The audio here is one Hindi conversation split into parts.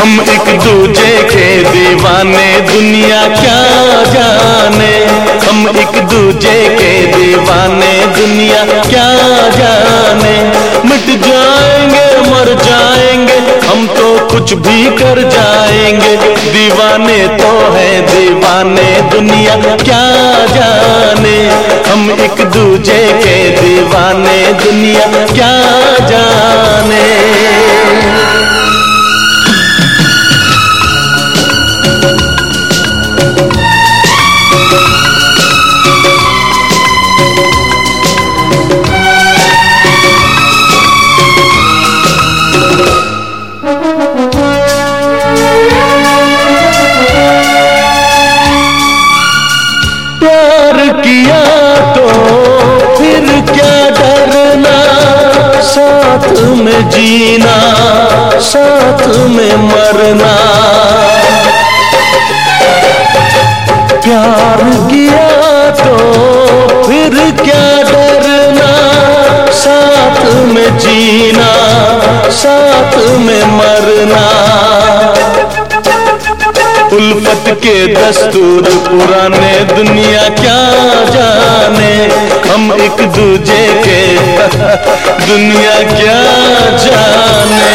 हम एक दूजे के दीवाने, दुनिया क्या जाने? हम एक दूजे के दीवाने, दुनिया क्या जाने? मिट जाएँगे, मर जाएँगे, हम तो कुछ भी कर जाएँगे। दीवाने तो है, दीवाने, दुनिया क्या जाने? हम एक दूजे के दीवाने, दुनिया क्या जाने? प्यार किया तो फिर क्या डरना? साथ में जीना साथ में मरना। के दस्तूर पुराने दुनिया क्या जाने? हम एक दूजे के दुनिया क्या जाने?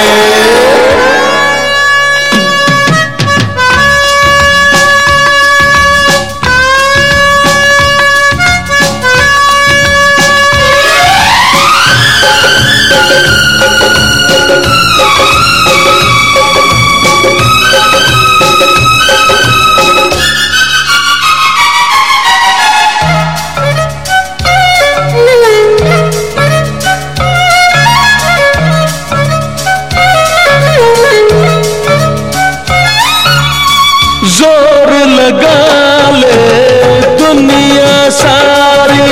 लगा दुनिया सारी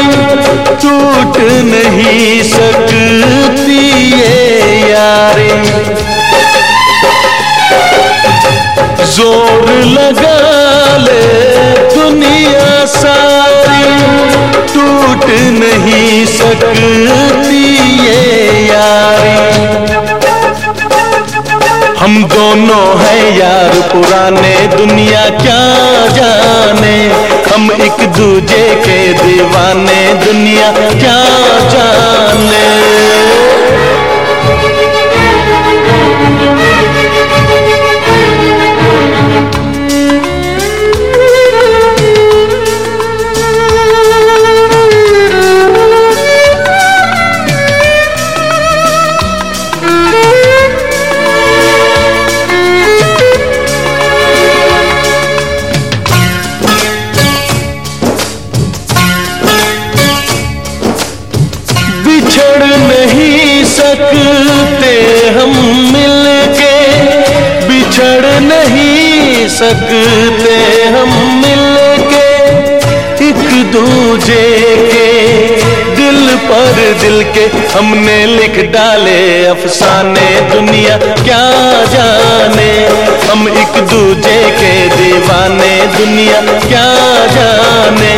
टूट नहीं सकती ये यारी। ज़ोर लगा ले दुनिया सारी टूट नहीं सकती ये यारी। हम दोनों हैं यार पुराने दुनिया क्या हम एक दूजे के दीवाने दुनिया क्या जाने सकते हम मिलके, बिछड़ नहीं सकते हम मिलके। एक दूजे के दिल पर दिल के हमने लिख डाले अफसाने दुनिया, क्या जाने? हम एक दूजे के दीवाने दुनिया, क्या जाने?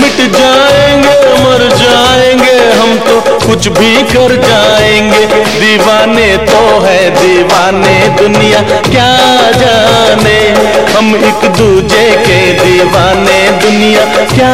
मिट तो कुछ भी कर जाएँगे। दीवाने तो है दीवाने दुनिया, क्या जाने? हम एक दूजे के दीवाने दुनिया, क्या